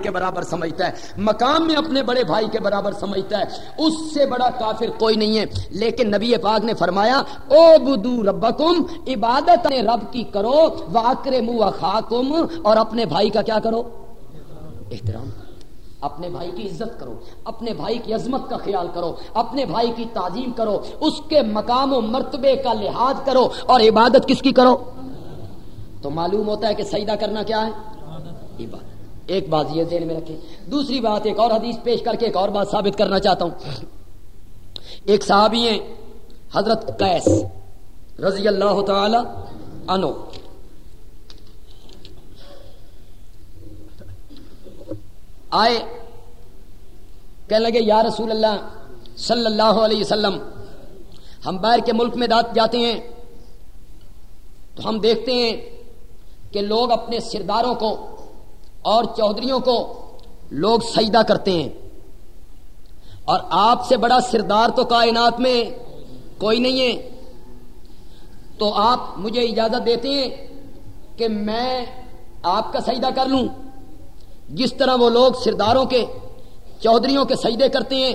کے برابر سمجھتا ہے، مقام میں اپنے بڑے بھائی کے برابر سمجھتا ہے، اس سے بڑا کافر کوئی نہیں ہے۔ لیکن نبی پاک نے فرمایا او بدو ربکم، عبادت رب کی کرو واکر منہ خاکم اور اپنے بھائی کا کیا کرو؟ احترام۔ اپنے بھائی کی عزت کرو، اپنے بھائی کی عظمت کا خیال کرو، اپنے بھائی کی تعظیم کرو، اس کے مقام و مرتبے کا لحاظ کرو، اور عبادت کس کی کرو؟ تو معلوم ہوتا ہے کہ سجدہ کرنا کیا ہے؟ عبادت۔ ایک بات یہ ذہن میں رکھیں۔ دوسری بات، ایک اور حدیث پیش کر کے ایک اور بات ثابت کرنا چاہتا ہوں۔ ایک صحابی ہیں، حضرت قیس رضی اللہ تعالی انو آئے، کہنے لگے، یا رسول اللہ صلی اللہ علیہ وسلم، ہم باہر کے ملک میں جاتے ہیں، تو ہم دیکھتے ہیں کہ لوگ اپنے سرداروں کو اور چودھریوں کو لوگ سجدہ کرتے ہیں۔ اور آپ سے بڑا سردار تو کائنات میں کوئی نہیں ہے۔ تو آپ مجھے اجازت دیتے ہیں کہ میں آپ کا سجدہ کر لوں۔ جس طرح وہ لوگ سرداروں کے، چودھریوں کے سجدے کرتے ہیں،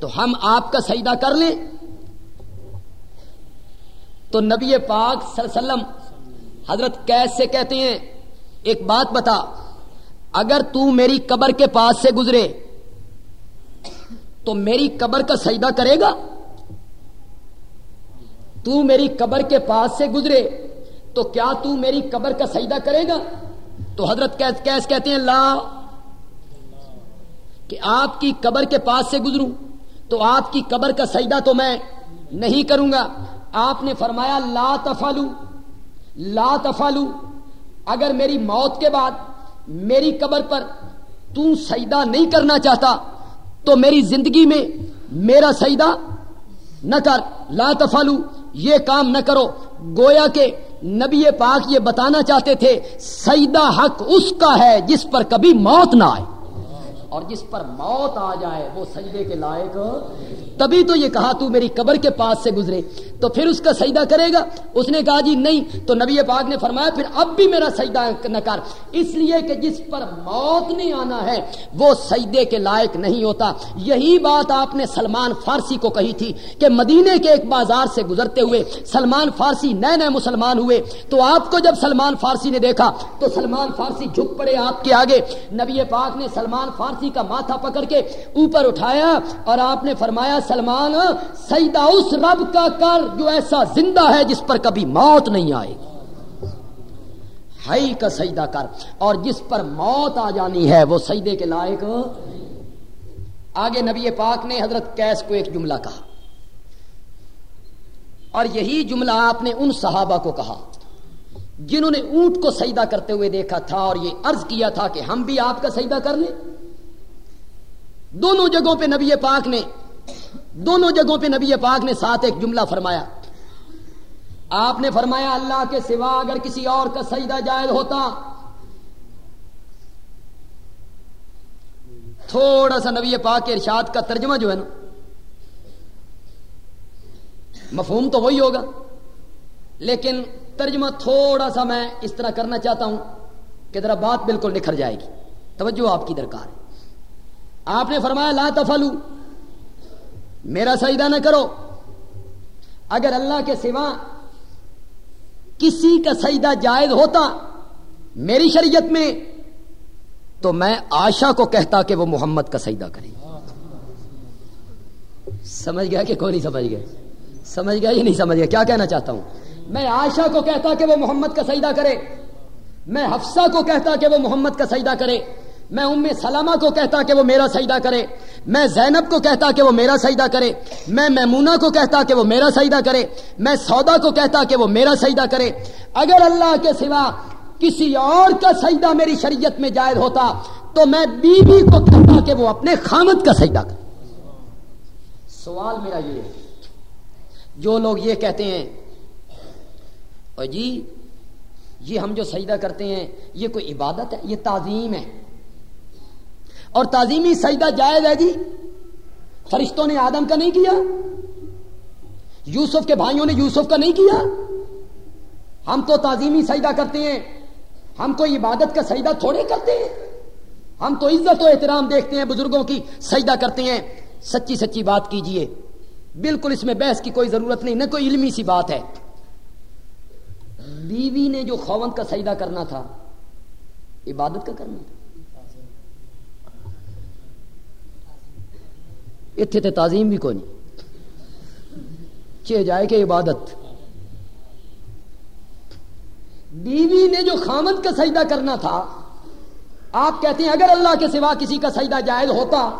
تو ہم آپ کا سجدہ کر لیں۔ تو نبی پاک صلی اللہ علیہ وسلم حضرت کیسے کہتے ہیں، ایک بات بتا۔ اگر تو میری قبر کے پاس سے گزرے، تو میری قبر کا سجدہ کرے گا؟ تو میری قبر کے پاس سے گزرے، تو کیا تو میری قبر کا سجدہ کرے گا؟ تو حضرت کیس کہتے ہیں، لا. کہ آپ کی قبر کے پاس سے گزروں، تو آپ کی قبر کا سجدہ تو میں نہیں کروں گا۔ آپ نے فرمایا، لا تفالو لا تفالو اگر میری موت کے بعد میری قبر پر تو سجدہ نہیں کرنا چاہتا، تو میری زندگی میں میرا سجدہ نہ کر۔ لا تفالو یہ کام نہ کرو۔ گویا کے نبی پاک یہ بتانا چاہتے تھے، سجدہ حق اس کا ہے جس پر کبھی موت نہ آئے۔ اور جس پر موت آ جائے، وہ سجدے کے لائق۔ تبھی تو یہ کہا، تو میری قبر کے پاس سے گزرے۔ تو پھر اس کا سجدہ کرے گا؟ اس نے کہا جی نہیں۔ تو نبی پاک نے فرمایا، پھر اب بھی میرا سجدہ نہ کر۔ اس لیے کہ جس پر موت نہیں آنا ہے، وہ سجدے کے لائق نہیں ہوتا۔ یہی بات آپ نے سلمان فارسی کو کہی تھی کہ مدینے کے ایک بازار سے گزرتے ہوئے سلمان فارسی نئے نئے مسلمان ہوئے۔ تو آپ کو جب سلمان فارسی نے دیکھا، تو سلمان فارسی جھک پڑے آپ کے آگے۔ نبی پاک نے سلمان فارسی کا ماتھا پکڑ کے اوپر اٹھایا اور آپ نے فرمایا، سلمان سجدہ اس رب کا کر جو ایسا زندہ ہے جس پر کبھی موت نہیں آئے ہائی کا سجدہ کر۔ اور جس پر موت آ جانی ہے، وہ سجدے کے لائق آگے نبی پاک نے حضرت کیس کو ایک جملہ کہا۔ اور یہی جملہ آپ نے ان صحابہ کو کہا، جنہوں نے اونٹ کو سجدہ کرتے ہوئے دیکھا تھا اور یہ عرض کیا تھا کہ ہم بھی آپ کا سجدہ کر لیں۔ دونوں جگہوں پہ نبی پاک نے دونوں جگہوں پہ نبی پاک نے ساتھ ایک جملہ فرمایا۔ آپ نے فرمایا، اللہ کے سوا اگر کسی اور کا سجدہ جائز ہوتا، تھوڑا سا نبی پاک کے ارشاد کا ترجمہ جو ہے نا، مفہوم تو وہی ہوگا۔ لیکن ترجمہ تھوڑا سا میں اس طرح کرنا چاہتا ہوں کہ ذرا بات بالکل نکھر جائے گی۔ توجہ آپ کی درکار ہے۔ آپ نے فرمایا، لا تفلو میرا سجدہ نہ کرو. اگر اللہ کے سوا کسی کا سجدہ جائز ہوتا میری شریعت میں، تو میں آشا کو کہتا کہ وہ محمد کا سجدہ کرے۔ سمجھ گیا کہ کوئی نہیں سمجھ گیا؟ سمجھ گیا یہ نہیں سمجھ گیا؟ کیا کہنا چاہتا ہوں؟ میں آشا کو کہتا کہ وہ محمد کا سجدہ کرے۔ میں حفصہ کو کہتا کہ وہ محمد کا سجدہ کرے۔ میں ام سلامہ کو کہتا کہ وہ میرا سجدہ کرے، میں زینب کو کہتا کہ وہ میرا سجدہ کرے، میں میمونہ کو کہتا کہ وہ میرا سجدہ کرے، میں سودا کو کہتا کہ وہ میرا سجدہ کرے۔ اگر اللہ کے سوا کسی اور کا سجدہ میری شریعت میں جائز ہوتا تو میں بیوی کو کہتا کہ وہ اپنے خامد کا سجدہ کرے۔ سوال میرا یہ ہے، جو لوگ یہ کہتے ہیں، اور جی یہ ہم جو سجدہ کرتے ہیں، یہ کوئی عبادت ہے؟ یہ تعظیم ہے۔ اور تعظیمی سجدہ جائز ہے جی؟ فرشتوں نے آدم کا نہیں کیا؟ یوسف کے بھائیوں نے یوسف کا نہیں کیا؟ ہم تو تعظیمی سجدہ کرتے ہیں، ہم کوئی عبادت کا سجدہ تھوڑے کرتے ہیں۔ ہم تو عزت و احترام دیکھتے ہیں، بزرگوں کی سجدہ کرتے ہیں۔ سچی سچی بات کیجیے، بالکل اس میں بحث کی کوئی ضرورت نہیں، نہ کوئی علمی سی بات ہے۔ بیوی نے جو خوند کا سجدہ کرنا تھا، عبادت کا کرنا تھا۔ اتنے تو تعظیم بھی کوئی نہیں چے جائے کہ عبادت۔ بیوی نے جو خامد کا سجدہ کرنا تھا، آپ کہتے ہیں اگر اللہ کے سوا کسی کا سجدہ جائز ہوتا،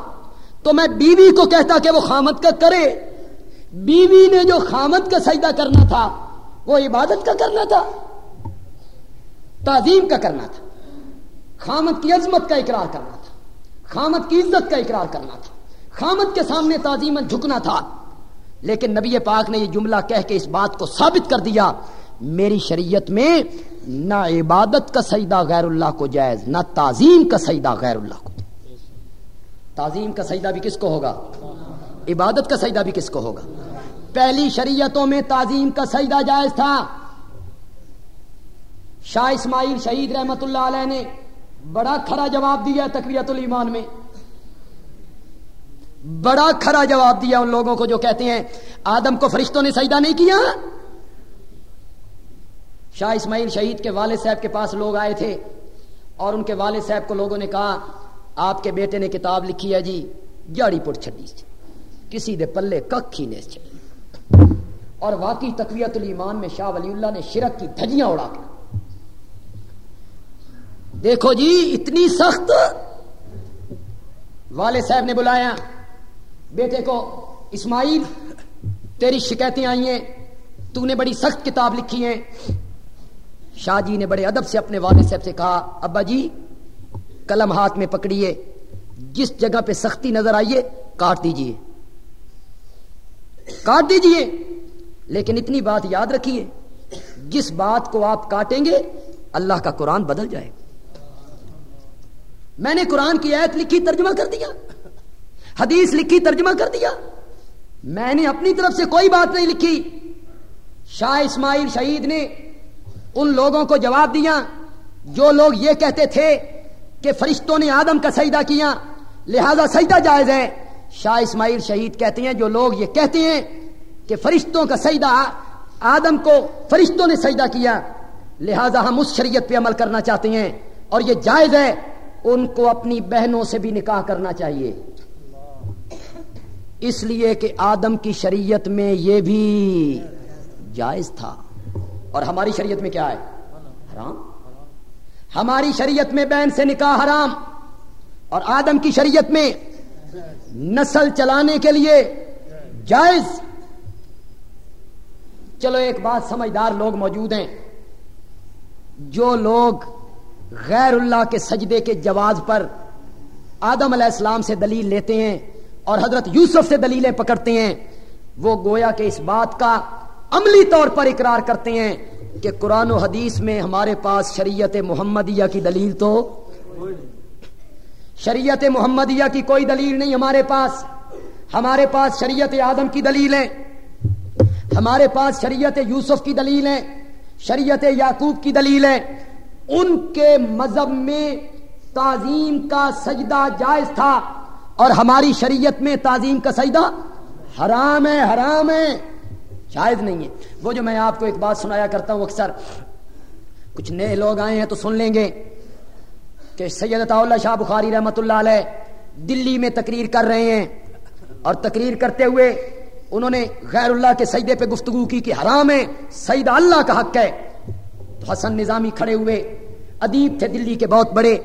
تو میں بیوی کو کہتا کہ وہ خامد کا کرے۔ بیوی نے جو خامد کا سجدہ کرنا تھا، وہ عبادت کا کرنا تھا، تعظیم کا کرنا تھا۔ خامد کی عظمت کا اقرار کرنا تھا۔ خامد کی عزت کا اقرار کرنا تھا۔ خامد کے سامنے تعظیم جھکنا تھا۔ لیکن نبی پاک نے یہ جملہ کہہ کے اس بات کو ثابت کر دیا، میری شریعت میں نہ عبادت کا سجدہ غیر اللہ کو جائز، نہ تعظیم کا سجدہ غیر اللہ کو۔ تعظیم کا سجدہ بھی کس کو ہوگا؟ عبادت کا سجدہ بھی کس کو ہوگا؟ پہلی شریعتوں میں تعظیم کا سجدہ جائز تھا۔ شاہ اسماعیل شہید رحمت اللہ علیہ نے بڑا کھرا جواب دیا تقویت الایمان میں۔ بڑا کھرا جواب دیا ان لوگوں کو جو کہتے ہیں، آدم کو فرشتوں نے سجدہ نہیں کیا؟ شاہ اسماعیل شہید کے والد صاحب کے پاس لوگ آئے تھے اور ان کے والد صاحب کو لوگوں نے کہا، آپ کے بیٹے نے کتاب لکھی ہے جی جاڑی پٹ چھڈی جی۔ کسی دے پلے کک ہی نہیں اور واقعی تقویت الایمان میں شاہ ولی اللہ نے شرک کی دھجیاں اڑا کر دیکھو جی اتنی سخت والد صاحب نے بلایا۔ بیٹے کو، اسماعیل، تیری شکایتیں آئی ہیں، تو نے بڑی سخت کتاب لکھی ہیں۔ شاہ جی نے بڑے ادب سے اپنے والد صاحب سے کہا، ابا جی قلم ہاتھ میں پکڑیے، جس جگہ پہ سختی نظر آئیے کاٹ دیجیے۔ کاٹ دیجیے، لیکن اتنی بات یاد رکھیے، جس بات کو آپ کاٹیں گے، اللہ کا قرآن بدل جائے۔ میں نے قرآن کی آیت لکھی، ترجمہ کر دیا۔ حدیث لکھی، ترجمہ کر دیا۔ میں نے اپنی طرف سے کوئی بات نہیں لکھی۔ شاہ اسماعیل شہید نے ان لوگوں کو جواب دیا، جو لوگ یہ کہتے تھے کہ فرشتوں نے آدم کا سجدہ کیا، لہذا سجدہ جائز ہے۔ شاہ اسماعیل شہید کہتے ہیں، جو لوگ یہ کہتے ہیں کہ فرشتوں کا سجدہ، آدم کو فرشتوں نے سجدہ کیا۔ لہذا ہم اس شریعت پہ عمل کرنا چاہتے ہیں، اور یہ جائز ہے، ان کو اپنی بہنوں سے بھی نکاح کرنا چاہیے۔ اس لیے کہ آدم کی شریعت میں یہ بھی جائز تھا۔ اور ہماری شریعت میں کیا ہے؟ حرام۔ ہماری شریعت میں بہن سے نکاح حرام۔ اور آدم کی شریعت میں نسل چلانے کے لیے جائز۔ چلو ایک بات سمجھدار لوگ موجود ہیں۔ جو لوگ غیر اللہ کے سجدے کے جواز پر آدم علیہ السلام سے دلیل لیتے ہیں اور حضرت یوسف سے دلیلیں پکڑتے ہیں۔ وہ گویا کہ اس بات کا عملی طور پر اقرار کرتے ہیں کہ قرآن و حدیث میں ہمارے پاس شریعت محمدیہ کی دلیل تو شریعت محمدیہ کی کوئی دلیل نہیں ہمارے پاس۔ ہمارے پاس شریعت آدم کی دلیل ہے۔ ہمارے پاس شریعت یوسف کی دلیل ہے۔ شریعت یعقوب کی دلیل ہے۔ ان کے مذہب میں تعظیم کا سجدہ جائز تھا۔ اور ہماری شریعت میں تعظیم کا سجدہ حرام ہے حرام ہے۔ شاید نہیں ہے۔ وہ جو میں آپ کو ایک بات سنایا کرتا ہوں اکثر، کچھ نئے لوگ آئے ہیں تو سن لیں گے کہ سید اللہ شاہ بخاری رحمت اللہ علیہ دلی میں تقریر کر رہے ہیں اور تقریر کرتے ہوئے انہوں نے غیر اللہ کے سجدے پہ گفتگو کی کہ حرام ہے سیدہ اللہ کا حق ہے۔ تو حسن نظامی کھڑے ہوئے، ادیب تھے دلی کے بہت بڑے،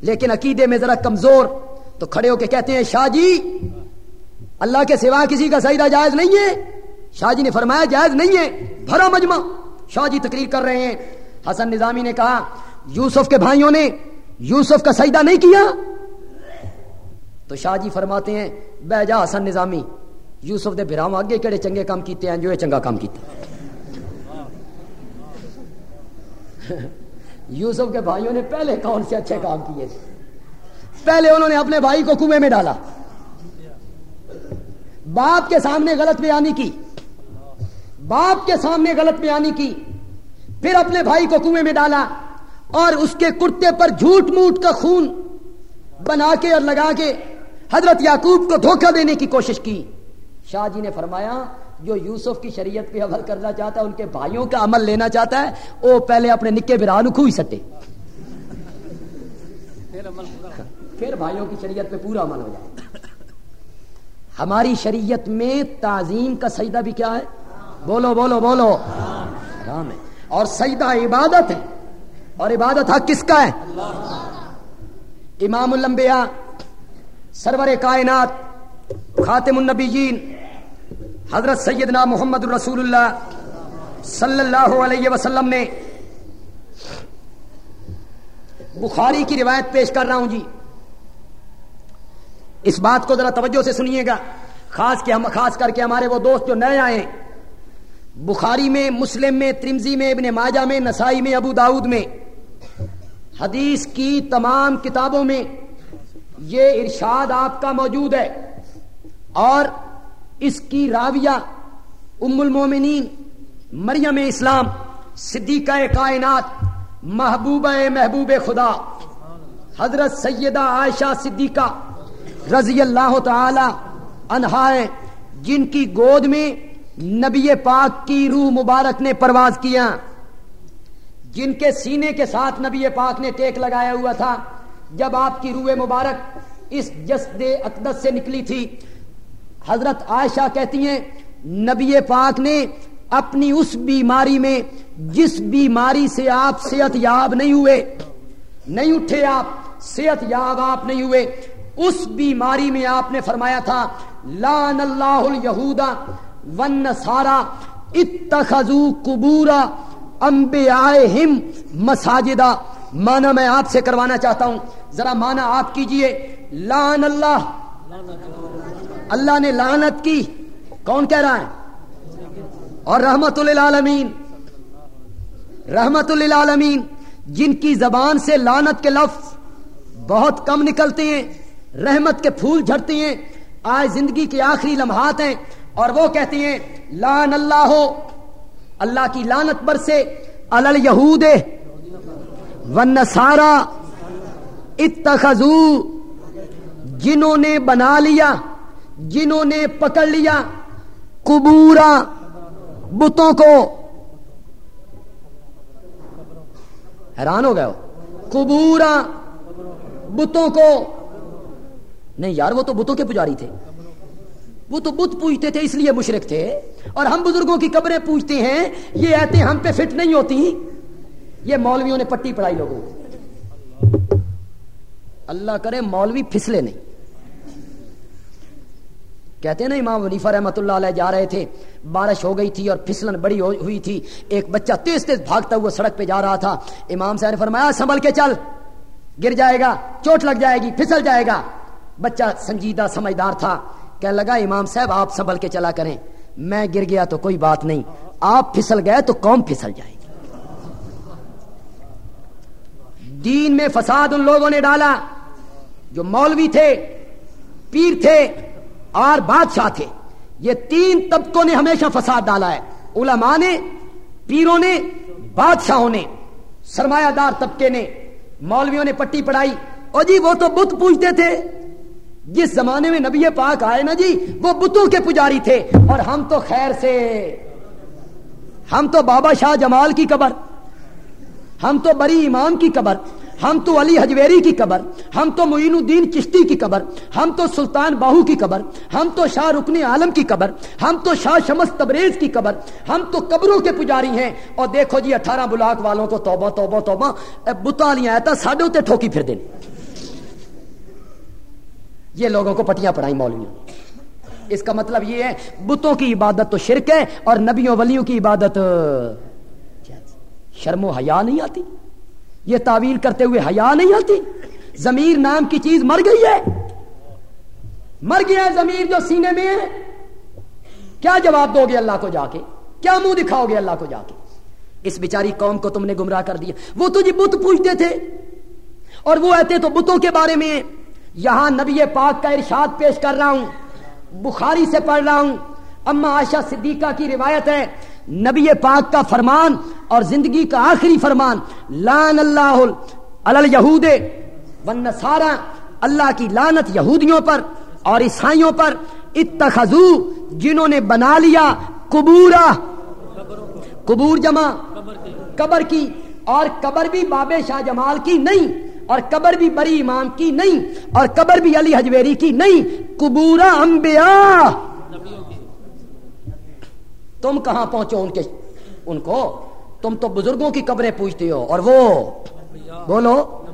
لیکن عقیدے میں ذرا کمزور تو کھڑے ہو کے کہتے ہیں، شاہ جی اللہ کے سوا کسی کا سجدہ جائز نہیں ہے۔ شاہ جی نے فرمایا، جائز نہیں ہے۔ بھرا مجمع۔ شاہ جی تقریر کر رہے ہیں۔ حسن نظامی نے کہا، یوسف کے بھائیوں نے یوسف کا سجدہ نہیں کیا؟ تو شاہ جی فرماتے ہیں، بہ جا حسن نظامی۔ یوسف دے بھراؤ آگے کہڑے چنگے کام کیتے ہیں جو چنگا کام کیتے یوسف کے بھائیوں نے پہلے کون سے اچھے کام کیے؟ تھے پہلے انہوں نے اپنے بھائی کو کنویں میں ڈالا۔ باپ کے سامنے غلط بیانی کی۔ باپ کے سامنے غلط بیانی کی۔ پھر اپنے بھائی کو کنویں میں ڈالا اور اس کے کرتے پر جھوٹ موٹ کا خون بنا کے اور لگا کے حضرت یعقوب کو دھوکہ دینے کی کوشش کی۔ شاہ جی نے فرمایا، جو یوسف کی شریعت پہ عمل کرنا چاہتا ہے، ان کے بھائیوں کا عمل لینا چاہتا ہے، وہ پہلے اپنے نکے بران کھوئی سٹے پھر بھائیوں کی شریعت پہ پورا عمل ہو جائے۔ ہماری شریعت میں تعظیم کا سجدہ بھی کیا ہے؟ بولو بولو بولو۔ حرام ہے۔ اور سجدہ عبادت ہے۔ اور عبادت حق کس کا ہے؟ امام الانبیاء، سرور کائنات، خاتم النبیین، حضرت سیدنا محمد الرسول اللہ صلی اللہ علیہ وسلم نے بخاری کی روایت پیش کر رہا ہوں جی۔ اس بات کو ذرا توجہ سے سنیے گا۔ خاص کے ہم خاص کر کے ہمارے وہ دوست جو نئے آئے بخاری میں، مسلم میں ترمزی میں، ابن ماجہ میں، نسائی میں، ابو داود میں۔ حدیث کی تمام کتابوں میں یہ ارشاد آپ کا موجود ہے۔ اور اس کی راویہ ام المومنین، مریم اسلام، صدیقہ کائنات، محبوبہ محبوب خدا، حضرت سیدہ عائشہ صدیقہ۔ رضی اللہ تعالی انہائے جن کی گود میں نبی پاک کی روح مبارک نے پرواز کیا۔ جن کے سینے کے ساتھ نبی پاک نے ٹیک لگایا ہوا تھا، جب آپ کی روح مبارک اس جسد اقدس سے نکلی تھی، حضرت عائشہ کہتی ہیں، نبی پاک نے اپنی اس بیماری میں جس بیماری سے آپ صحت یاب نہیں ہوئے، نہیں اٹھے آپ، صحت یاب آپ نہیں ہوئے اس بیماری میں آپ نے فرمایا تھا لان اللہ الہودا ون سارا اتخذو قبورا انبیائہم مساجدہ مانا میں آپ سے کروانا چاہتا ہوں۔ ذرا مانا آپ کیجیے۔ لان اللہ اللہ نے لانت کی۔ کون کہہ رہا ہے؟ اور رحمت للعالمین۔ رحمت للعالمین۔ جن کی زبان سے لانت کے لفظ بہت کم نکلتے ہیں۔ رحمت کے پھول جھڑتے ہیں، آج زندگی کے آخری لمحات ہیں اور وہ کہتے ہیں لان اللہ ہو اللہ کی لانت پر سے الل ون سارا اتخذو، جنہوں نے بنا لیا، جنہوں نے پکڑ لیا کبورا بتوں کو۔ حیران ہو گئے ہو؟ کبورا بتوں کو۔ نہیں یار، وہ تو بتوں کے پجاری تھے۔ وہ تو بت پوچھتے تھے، اس لیے مشرق تھے۔ اور ہم بزرگوں کی قبریں پوچھتے ہیں، یہ ایتے ہم پہ فٹ نہیں ہوتی۔ یہ مولویوں نے پٹی پڑھائی لوگوں اللہ کرے مولوی پھسلے نہیں۔ کہتے ہیں نا، امام ونیفا رحمت اللہ علیہ جا رہے تھے۔ بارش ہو گئی تھی اور پھسلن بڑی ہوئی تھی۔ ایک بچہ تیز تیز بھاگتا ہوا سڑک پہ جا رہا تھا۔ امام صاحب نے فرمایا، سنبھل کے چل۔ گر جائے گا، چوٹ لگ جائے گی، پھسل جائے گا۔ بچہ سنجیدہ سمجھدار تھا، کہنے لگا، امام صاحب، آپ سنبھل کے چلا کریں۔ میں گر گیا تو کوئی بات نہیں، آپ پھسل گئے تو قوم پھسل جائے گی۔ دین میں فساد ان لوگوں نے ڈالا جو مولوی تھے، پیر تھے اور بادشاہ تھے۔ یہ تین طبقوں نے ہمیشہ فساد ڈالا ہے۔ علماء نے، پیروں نے، بادشاہوں نے، سرمایہ دار طبقے نے، مولویوں نے پٹی پڑھائی اور جی وہ تو بت پوچھتے تھے۔ جس زمانے میں نبی پاک آئے نا جی وہ بتوں کے پجاری تھے۔ اور ہم تو خیر سے، ہم تو بابا شاہ جمال کی قبر، ہم تو بری امام کی قبر، ہم تو علی حجویری کی قبر، ہم تو معین الدین چشتی کی قبر، ہم تو سلطان باہو کی قبر، ہم تو شاہ رکن عالم کی قبر، ہم تو شاہ شمس تبریز کی قبر، ہم تو قبروں کے پجاری ہیں۔ اور دیکھو جی اٹھارہ بلاک والوں کو توبہ توبہ توبہ بتالیاں آیا تھا ساڈے اتنے ٹھوکی پھر دیں یہ لوگوں کو پٹیاں پڑھائی مولویوں اس کا مطلب یہ ہے، بتوں کی عبادت تو شرک ہے اور نبیوں ولیوں کی عبادت شرم و حیا نہیں آتی۔ یہ تعویل کرتے ہوئے حیا نہیں آتی۔ ضمیر نام کی چیز مر گئی ہے۔ مر گیا ہے ضمیر جو سینے میں ہے۔ کیا جواب دو گے اللہ کو جا کے؟ کیا منہ دکھاؤ گے اللہ کو جا کے؟ اس بیچاری قوم کو تم نے گمراہ کر دیا۔ وہ تجھے بت پوچھتے تھے۔ اور وہ ایتے تو بتوں کے بارے میں یہاں نبی پاک کا ارشاد پیش کر رہا ہوں، بخاری سے پڑھ رہا ہوں۔ اما آشا صدیقہ کی روایت ہے، نبی پاک کا فرمان اور زندگی کا آخری فرمان، لان اللہ یہود ون سارا اللہ کی لانت یہودیوں پر اور عیسائیوں پر، اتخذو، جنہوں نے بنا لیا قبورا قبور جمع، قبر کی، اور قبر بھی باب شاہ جمال کی نہیں۔ اور قبر بھی بری امام کی نہیں، اور قبر بھی علی حجویری کی نہیں۔ قبورا انبیاء۔ تم کہاں پہنچو ان کے، ان کو؟ تم تو بزرگوں کی قبریں پوچھتے ہو، اور وہ؟ بولو۔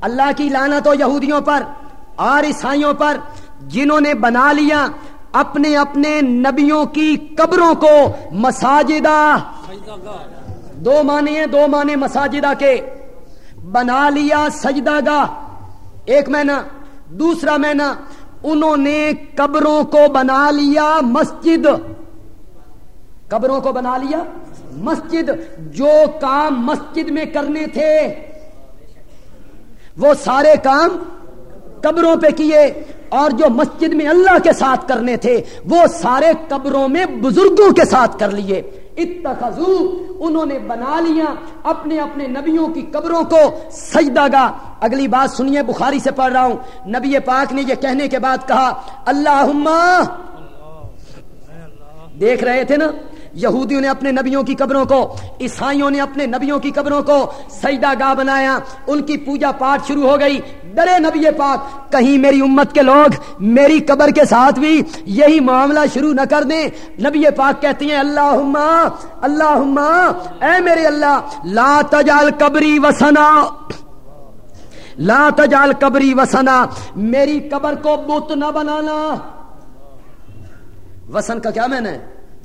اللہ کی لانا تو یہودیوں پر اور عیسائیوں پر، جنہوں نے بنا لیا اپنے اپنے نبیوں کی قبروں کو، مساجدہ۔ دو مانے ہیں، دو مانے مساجدہ کے۔ بنا لیا سجدہ گاہ۔ ایک مہینہ، دوسرا مہینہ، انہوں نے قبروں کو بنا لیا مسجد۔ قبروں کو بنا لیا مسجد۔ جو کام مسجد میں کرنے تھے، وہ سارے کام قبروں پہ کیے۔ اور جو مسجد میں اللہ کے ساتھ کرنے تھے، وہ سارے قبروں میں بزرگوں کے ساتھ کر لیے۔ اتخذو، انہوں نے بنا لیا اپنے اپنے نبیوں کی قبروں کو۔ سجدہ گا اگلی بات سنیے، بخاری سے پڑھ رہا ہوں۔ نبی پاک نے یہ کہنے کے بعد کہا اللہ۔ دیکھ رہے تھے نا؟ یہودیوں نے اپنے نبیوں کی قبروں کو، عیسائیوں نے اپنے نبیوں کی قبروں کو سجدہ گاہ بنایا۔ ان کی پوجا پاٹ شروع ہو گئی۔ ڈرے نبی پاک، کہیں میری امت کے لوگ، میری قبر کے ساتھ بھی یہی معاملہ شروع نہ کر دیں۔ نبی پاک کہتی ہیں اللہ اللہ اے میرے اللہ، لا تجال قبری وسنا لا تجال قبری وسنا میری قبر کو بت نہ بنانا۔ وسن کا کیا میں نے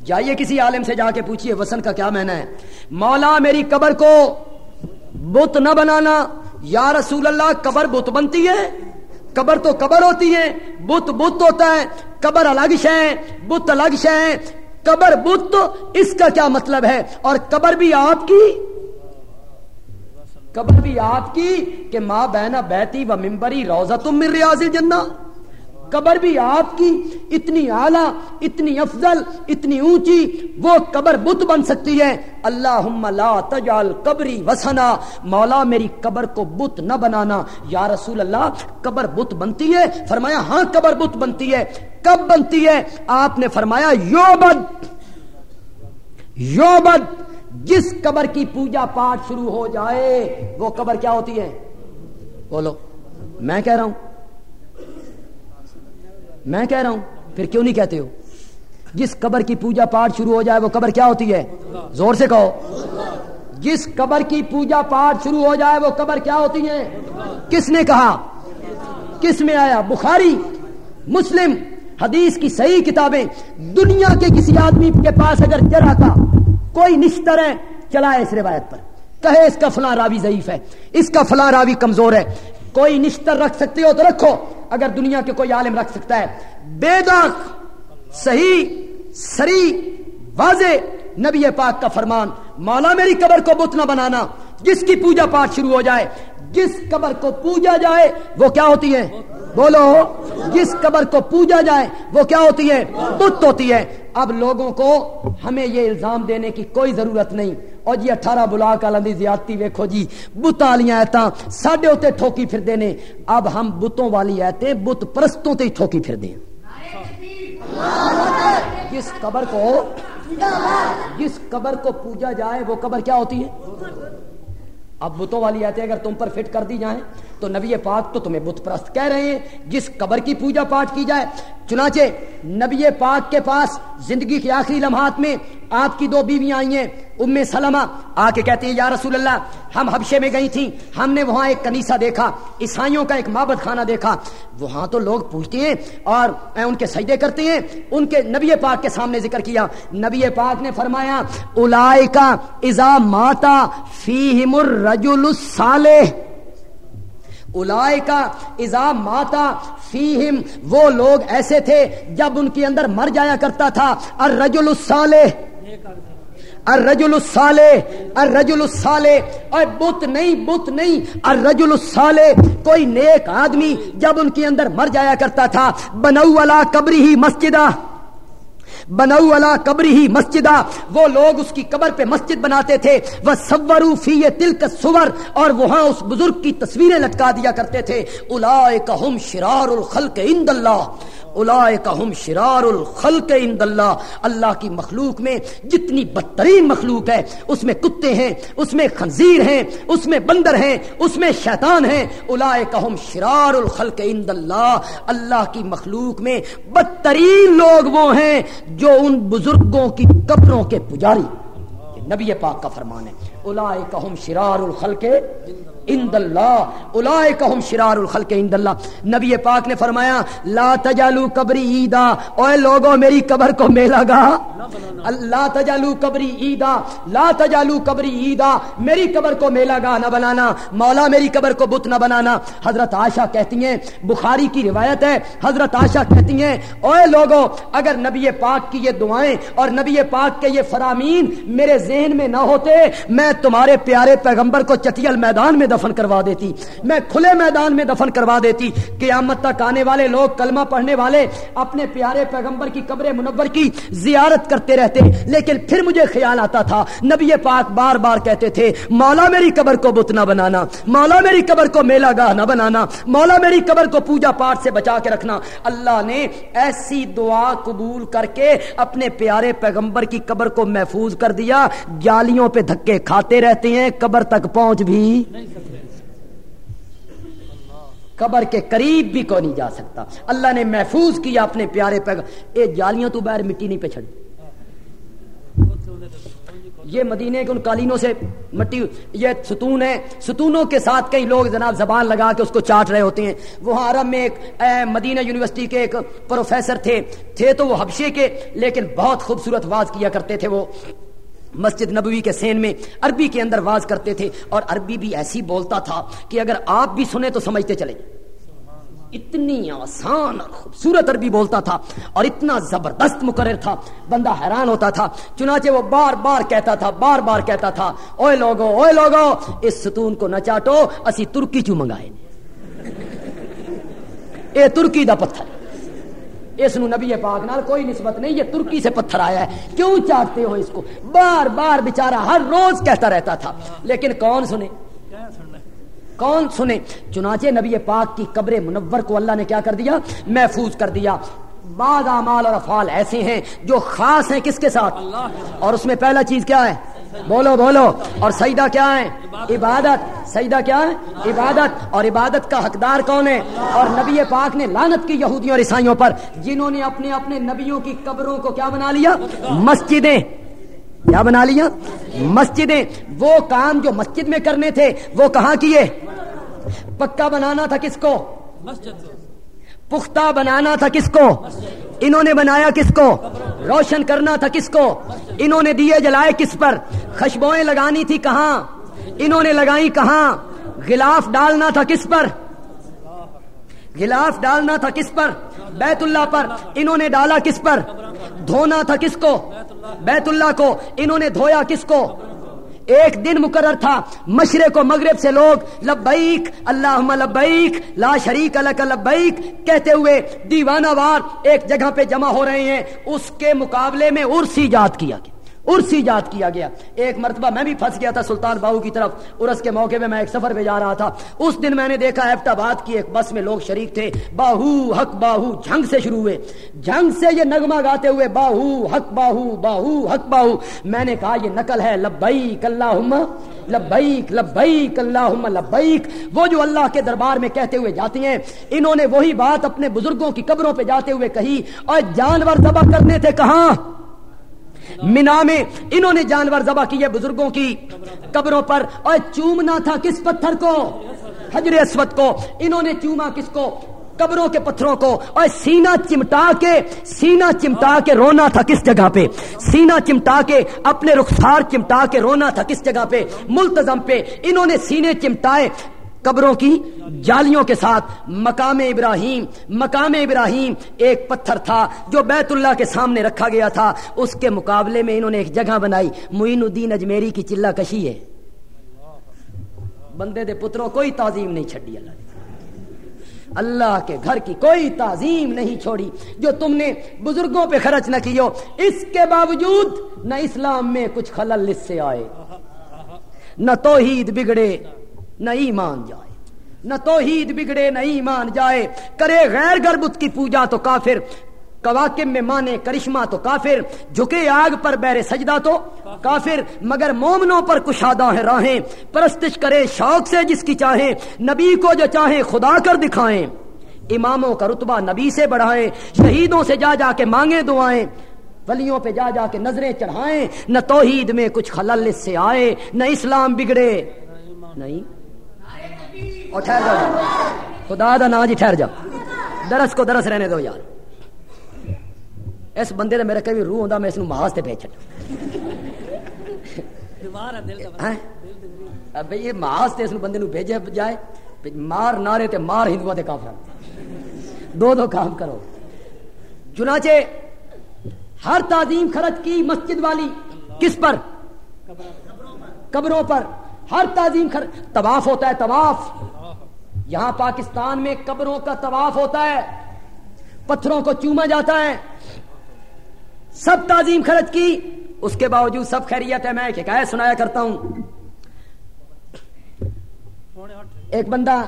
جائیے کسی عالم سے جا کے پوچھئے وسن کا کیا معنی ہے۔ مولا میری قبر کو بت نہ بنانا۔ یا رسول اللہ، قبر بت بنتی ہے۔ قبر تو قبر ہوتی ہے۔ بت بت ہوتا ہے۔ قبر الگ شہ بت الگ شہ قبر بت، اس کا کیا مطلب ہے؟ اور قبر بھی آپ کی؟ قبر بھی آپ کی کہ ماں بہنا بیتی و ممبری روزہ تم مر ریاض جنہ قبر بھی آپ کی، اتنی اعلی، اتنی افضل، اتنی اونچی، وہ قبر بت بن سکتی ہے۔ اللہ لا تجال قبری وسنا۔ مولا میری قبر کو بت نہ بنانا۔ یا رسول اللہ، قبر بت بنتی ہے۔ فرمایا ہاں قبر بت بنتی ہے۔ کب بنتی ہے؟ آپ نے فرمایا، یوبد۔ یوبد، جس قبر کی پوجا پاٹ شروع ہو جائے، وہ قبر کیا ہوتی ہے؟ بولو، میں کہہ رہا ہوں۔ میں کہہ رہا ہوں، پھر کیوں نہیں کہتے ہو؟ جس قبر کی پوجا پاٹ شروع ہو جائے، وہ قبر کیا ہوتی ہے؟ زور سے کہو۔ جس قبر کی پوجا پاٹ شروع ہو جائے، وہ قبر کیا ہوتی ہے؟ کس نے کہا؟ کس میں آیا؟ بخاری، مسلم، حدیث کی صحیح کتابیں۔ دنیا کے کسی آدمی کے پاس اگر جرا کا کوئی نشتر ہے چلا اس روایت پر۔ کہے، اس کا فلاں راوی ضعیف ہے، اس کا فلاں راوی کمزور ہے۔ کوئی نشتر رکھ سکتے ہو تو رکھو۔ اگر دنیا کے کوئی عالم رکھ سکتا ہے۔ بے داغ، صحیح سری واضح نبی پاک کا فرمان، مولا میری قبر کو بت نہ بنانا، جس کی پوجا پاٹ شروع ہو جائے جس قبر کو پوجا جائے وہ کیا ہوتی ہے؟ بولو، جس قبر کو پوجا جائے وہ کیا ہوتی ہے؟ بت ہوتی ہے۔ اب لوگوں کو ہمیں یہ الزام دینے کی کوئی ضرورت نہیں۔ اور جی اٹھارہ بلا کا زیادتی ویکھو جی بتا والی ایتاں ساڈے اوتے ٹھوکی پھر دینے اب ہم بتوں والی ایتیں بت پرستوں تے ٹھوکی پھر دیں جس قبر کو، جس قبر کو پوجا جائے وہ قبر کیا ہوتی ہے؟ اب بتوں والی آتے اگر تم پر فٹ کر دی جائیں تو نبی پاک تو تمہیں بت پرست کہہ رہے ہیں، جس قبر کی پوجا پاٹ کی جائے۔ چنانچہ نبی پاک کے پاس زندگی کے آخری لمحات میں آپ کی دو بیویاں آئی ہیں، ام سلمہ۔ آ کے کہتے ہیں، یا رسول اللہ، ہم حبشے میں گئی تھیں، ہم نے وہاں ایک کنیسا دیکھا، عیسائیوں کا ایک معبد خانہ دیکھا۔ وہاں تو لوگ پوچھتے ہیں اور ان کے سجدے کرتے ہیں۔ ان کے نبی پاک کے سامنے ذکر کیا۔ نبی پاک نے فرمایا الائے کا ازا ماتا فیہم الرجل الصالح۔ کا ازا ماتا فیہم، وہ لوگ ایسے تھے جب ان کے اندر مر جایا کرتا تھا۔ الرجل الصالح۔ الرجل الصالح الرجل الصالح۔ اور بت نہیں بت نہیں۔ الرجل الصالح، کوئی نیک آدمی جب ان کے اندر مر جایا کرتا تھا۔ بنو والا قبری ہی مسجدہ۔ بنو اللہ قبری ہی مسجدہ۔ وہ لوگ اس کی قبر پہ مسجد بناتے تھے۔ وہ سورو فی تلک سور اور وہاں اس بزرگ کی تصویریں لٹکا دیا کرتے تھے۔ الا ہم شرار الخلق عند اللہ۔ ہم شرار الخلق عند اللہ اللہ کی مخلوق میں جتنی بدترین مخلوق ہے، اس میں کتے ہیں، اس میں خنزیر ہیں، اس میں بندر ہیں، اس میں شیطان ہیں ہم شرار الخلق عند اللہ اللہ کی مخلوق میں بدترین لوگ وہ ہیں جو ان بزرگوں کی قبروں کے پجاری۔ نبی پاک کا فرمان ہے۔ اولائکہم شرار الخلق اند اللہ اولائکہم شرار الخلق اند اللہ نبی پاک نے فرمایا، لا تجالو قبری عیدا۔ اوے لوگوں میری قبر کو میلا گا۔ لا تجالو قبری عیدا، لا تجالو قبری عیدا۔ میری قبر کو میلا گا، نہ بنانا۔ مولا میری قبر کو بت نہ بنانا۔ حضرت عائشہ کہتی ہیں، بخاری کی روایت ہے، حضرت عائشہ کہتی ہیں اوے لوگوں اگر نبی پاک کی یہ دعائیں اور نبی پاک کے یہ فرامین میرے ذہن میں نہ ہوتے، میں تمہارے پیارے پیغمبر کو چٹیل میدان میں دفع دفن کروا دیتی۔ میں کھلے میدان میں دفن کروا دیتی۔ قیامت تک آنے والے لوگ، کلمہ پڑھنے والے اپنے پیارے پیغمبر کی قبر منور کی زیارت کرتے رہتے۔ لیکن پھر مجھے خیال آتا تھا، نبی پاک بار بار کہتے تھے، مولا میری قبر کو بت نہ بنانا، مولا میری قبر کو میلا گاہ نہ بنانا، مولا میری قبر کو پوجا پاٹ سے بچا کے رکھنا۔ اللہ نے ایسی دعا قبول کر کے اپنے پیارے پیغمبر کی قبر کو محفوظ کر دیا۔ جالیوں پہ دھکے کھاتے رہتے ہیں، قبر تک پہنچ بھی قبر کے قریب بھی کوئی نہیں جا سکتا۔ اللہ نے محفوظ کیا اپنے پیارے پیغمبر اے جالیاں تو باہر مٹی نہیں پہ یہ مدینے کے ان قالینوں سے مٹی یہ ستون ہے۔ ستونوں کے ساتھ کئی لوگ جناب زبان لگا کے اس کو چاٹ رہے ہوتے ہیں۔ وہاں عرب میں ایک مدینہ یونیورسٹی کے ایک پروفیسر تھے۔ تھے تو وہ حبشے کے، لیکن بہت خوبصورت واز کیا کرتے تھے وہ۔ مسجد نبوی کے سین میں عربی کے اندر واز کرتے تھے اور عربی بھی ایسی بولتا تھا کہ اگر آپ بھی سنیں تو سمجھتے چلے اتنی آسان اور خوبصورت عربی بولتا تھا اور اتنا زبردست مقرر تھا۔ بندہ حیران ہوتا تھا، چنانچہ وہ بار بار کہتا تھا، بار بار کہتا تھا اوے لوگو اوے لوگو، اس ستون کو نہ چاٹو، اسی ترکی چو منگائے؟ اے ترکی دا پتھر اس نو نبی پاک نال کوئی نسبت نہیں یہ ترکی سے پتھر آیا ہے۔ کیوں چاٹتے ہو اس کو؟ بار بار بیچارہ ہر روز کہتا رہتا تھا۔ لیکن کون سنے؟ کون سنے؟ چنانچہ نبی پاک کی قبر منور کو اللہ نے کیا کر دیا؟ محفوظ کر دیا۔ بعض اعمال اور افعال ایسے ہیں جو خاص ہیں کس کے ساتھ؟ اور اس میں پہلا چیز کیا ہے؟ بولو بولو۔ اور سجدہ کیا ہے؟ عبادت۔ سجدہ کیا ہے؟ عبادت۔ اور عبادت کا حقدار کون ہے؟ اور نبی پاک نے لانت کی یہودیوں اور عیسائیوں پر جنہوں نے اپنے اپنے نبیوں کی قبروں کو کیا بنا لیا؟ مسجدیں۔ کیا بنا لیا؟ مسجدیں۔ وہ کام جو مسجد میں کرنے تھے وہ کہاں کیے؟ پکا بنانا تھا کس کو؟ پختہ بنانا تھا کس کو؟ انہوں نے بنایا کس کو؟ روشن کرنا تھا کس کو؟ انہوں نے دیے جلائے کس پر؟ خشبوئیں لگانی تھی کہاں؟ انہوں نے لگائی کہاں؟ غلاف ڈالنا تھا کس پر؟ غلاف ڈالنا تھا کس پر؟ بیت اللہ پر۔ انہوں نے ڈالا کس پر؟ دھونا تھا کس کو؟ بیت اللہ کو۔ انہوں نے دھویا کس کو؟ ایک دن مقرر تھا۔ مشرق و مغرب سے لوگ، لبیک اللہ لبیک، لا شریک الک لبیک، کہتے ہوئے دیوانہ وار ایک جگہ پہ جمع ہو رہے ہیں۔ اس کے مقابلے میں ارسی ایجاد کیا گیا۔ ارس ایجاد کیا گیا۔ ایک مرتبہ میں بھی پھنس گیا تھا سلطان باہو کی طرف ارس کے موقع میں میں ایک سفر پہ جا رہا تھا۔ اس دن میں نے دیکھا ایفٹ آباد کی ایک بس میں لوگ شریک تھے۔ باہو، حق باہو، جھنگ سے شروع ہوئے۔ جھنگ سے یہ نغمہ گاتے ہوئے، باہو، حق باہو باہو، حق باہو۔ میں نے کہا، یہ نقل ہے لبیک اللہم، لبیک لبیک اللہم، لبیک۔ وہ جو اللہ کے دربار میں کہتے ہوئے جاتے ہیں، انہوں نے وہی بات اپنے بزرگوں کی قبروں پہ جاتے ہوئے کہی۔ اور جانور ذبح کرنے تھے کہاں؟ مینا میں انہوں نے جانور ذبح کیے بزرگوں کی قبروں پر۔ اور چومنا تھا کس پتھر کو؟ حجر اسود کو۔ انہوں نے چوما کس کو؟ قبروں کے پتھروں کو۔ اور سینا چمٹا کے سینا چمٹا کے رونا تھا کس جگہ پہ؟ سینا چمٹا کے اپنے رخسار چمٹا کے رونا تھا کس جگہ پہ؟ ملتظم پہ۔ انہوں نے سینے چمٹائے۔ قبروں کی جالیوں کے ساتھ مقام ابراہیم مقام ابراہیم ایک پتھر تھا جو بیت اللہ کے سامنے رکھا گیا تھا۔ اس کے مقابلے میں انہوں نے ایک جگہ بنائی۔ معین الدین اجمیری کی چلا کشی ہے۔ بندے دے پتروں، کوئی تعظیم نہیں چھڈی اللہ اللہ کے گھر کی کوئی تعظیم نہیں چھوڑی۔ جو تم نے بزرگوں پہ خرچ نہ کی ہو اس کے باوجود نہ اسلام میں کچھ خلل اس سے آئے۔ نہ توحید بگڑے۔ نہ ایمان جائے، نہ توحید بگڑے، نہ ایمان جائے۔ کرے غیر گربت کی پوجا تو کافر، کواکب میں مانے کرشمہ تو کافر، جھکے آگ پر بیر سجدہ تو کافر۔ مگر مومنوں پر کشادہ ہے راہیں، پرستش کرے شوق سے جس کی چاہیں، نبی کو جو چاہیں خدا کر دکھائیں۔ اماموں کا رتبہ نبی سے بڑھائیں، شہیدوں سے جا جا کے مانگے دعائیں۔ ولیوں پہ جا جا کے نظریں چڑھائیں، نہ توحید میں کچھ خلل سے آئے، نہ اسلام بگڑے۔ نہیں اور ٹھہر جاؤ خدا دا نا جی ٹھہر جاؤ درس کو درس رہنے دو یار اس بندے نے میرے کبھی روح ہوں میں اس محاذ سے بھیج بھائی یہ محاذ سے اس بندے بھیجے جائے مار نارے تے مار ہندو تے کافر دو دو کام کرو چنانچہ ہر تعظیم خرچ کی مسجد والی کس پر قبروں پر ہر تعظیم خرچ طواف ہوتا ہے طواف یہاں پاکستان میں قبروں کا طواف ہوتا ہے، پتھروں کو چوما جاتا ہے۔ سب تعظیم خرچ کی، اس کے باوجود سب خیریت ہے۔ میں ایک حکایت سنایا کرتا ہوں۔ ایک بندہ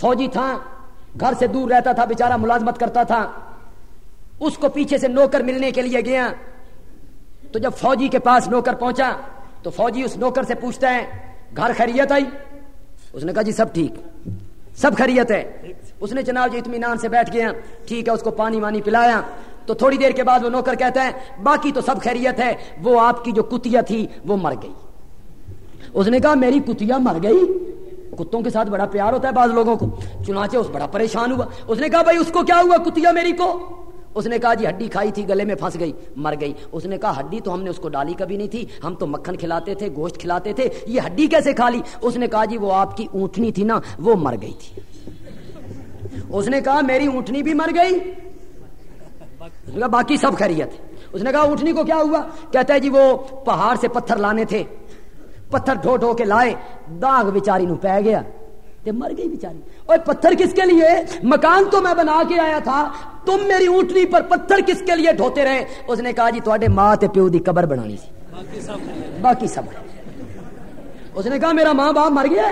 فوجی تھا، گھر سے دور رہتا تھا، بیچارہ ملازمت کرتا تھا۔ اس کو پیچھے سے نوکر ملنے کے لیے گیا۔ تو جب فوجی کے پاس نوکر پہنچا، تو فوجی اس نوکر سے پوچھتا ہے، گھر خیریت آئی؟ اس نے کہا جی سب ٹھیک۔ سب خیریت ہے۔ اس نے جناب جی اطمینان سے بیٹھ گیا۔ ٹھیک ہے، اس کو پانی وانی پلایا۔ تو تھوڑی دیر کے بعد وہ نوکر کہتا ہے، باقی تو سب خیریت ہے۔ وہ آپ کی جو کتیا تھی، وہ مر گئی۔ اس نے کہا، میری کتیا مر گئی؟ کتوں کے ساتھ بڑا پیار ہوتا ہے بعض لوگوں کو، چنانچہ اس بڑا پریشان ہوا۔ اس نے کہا، بھائی، اس کو کیا ہوا کتیا میری کو؟ اس نے کہا جی ہڈی کھائی تھی، گلے میں پھنس گئی، مر گئی۔ اس نے کہا ہڈی تو ہم نے اس کو ڈالی کبھی نہیں تھی، ہم تو مکھن کھلاتے تھے، گوشت کھلاتے تھے، یہ ہڈی کیسے کھا لی؟ اس نے کہا جی وہ آپ کی اونٹنی تھی نا، وہ مر گئی تھی۔ اس نے کہا میری اونٹنی بھی مر گئی۔ باقی سب خیریت۔ اس نے کہا اونٹنی کو کیا ہوا؟ کہتا ہے جی وہ پہاڑ سے پتھر لانے تھے۔ پتھر ڈھو ڈھو کے لائے، داغ بیچاری نو پہ گیا۔ مر گئی بیچاری۔ اور پتھر کس کے لیے؟ مکان تو میں بنا کے آیا تھا تم میری اونٹنی پر پتھر کس کے لیے ڈھوتے رہے؟ اس نے کہا جی تے ماں تے پیو دی قبر بنانی سی۔ باقی سب اس نے کہا میرا ماں باپ مر گیا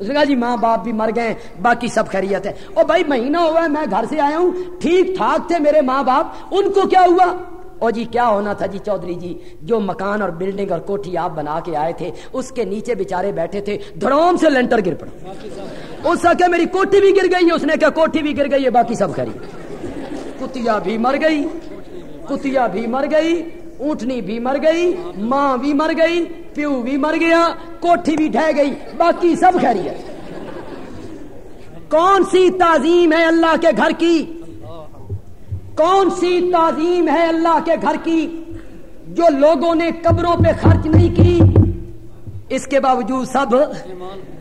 اس نے کہا جی ماں باپ بھی مر گئے باقی سب خیریت ہے۔ اور بھائی مہینہ ہوا ہے میں گھر سے آیا ہوں۔ ٹھیک ٹھاک تھے میرے ماں باپ۔ ان کو کیا ہوا؟ اور جی کیا ہونا تھا جی چودھری جی؟ جو مکان اور بلڈنگ اور کوٹھی آپ بنا کے آئے تھے، اس کے نیچے بےچارے بیٹھے تھے دھڑوم سے لینٹر گر پڑا۔ اس کا میری کوٹھی بھی گر گئی، اس نے کیا کوٹھی بھی گر گئی ہے باقی سب خری کتیا بھی مر گئی، کتیا بھی مر گئی، اونٹنی بھی مر گئی، ماں بھی مر گئی، پیو بھی مر گیا، کوٹھی بھی ڈہ گئی، باقی سب خیری ہے کون سی تعظیم ہے اللہ کے گھر کی؟ کون سی تعظیم ہے اللہ کے گھر کی جو لوگوں نے قبروں پہ خرچ نہیں کی؟ اس کے باوجود سب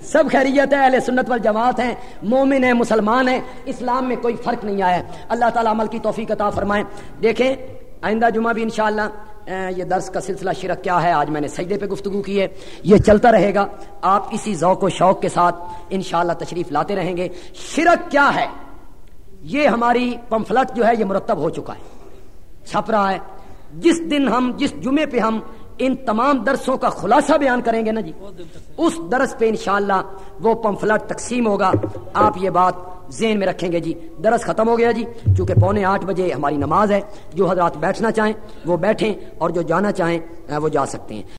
سب خیریت ہے، اہل سنت وال جماعت ہیں، مومن ہیں، مسلمان ہیں۔ اسلام میں کوئی فرق نہیں آیا۔ اللہ تعالیٰ عمل کی توفیق عطا فرمائیں دیکھیں، آئندہ جمعہ بھی انشاءاللہ یہ درس کا سلسلہ شرک کیا ہے؟ آج میں نے سجدے پہ گفتگو کی ہے۔ یہ چلتا رہے گا۔ آپ اسی ذوق و شوق کے ساتھ انشاءاللہ تشریف لاتے رہیں گے۔ شرک کیا ہے؟ یہ ہماری پمفلٹ جو ہے یہ مرتب ہو چکا ہے۔ چھپ رہا ہے۔ جس دن ہم، جس جمعے پہ ہم ان تمام درسوں کا خلاصہ بیان کریں گے نا جی اس درس پہ انشاءاللہ وہ پمفلٹ تقسیم ہوگا۔ آپ یہ بات ذہن میں رکھیں گے جی۔ درس ختم ہو گیا جی چونکہ پونے آٹھ بجے ہماری نماز ہے۔ جو حضرات بیٹھنا چاہیں وہ بیٹھیں اور جو جانا چاہیں وہ جا سکتے ہیں۔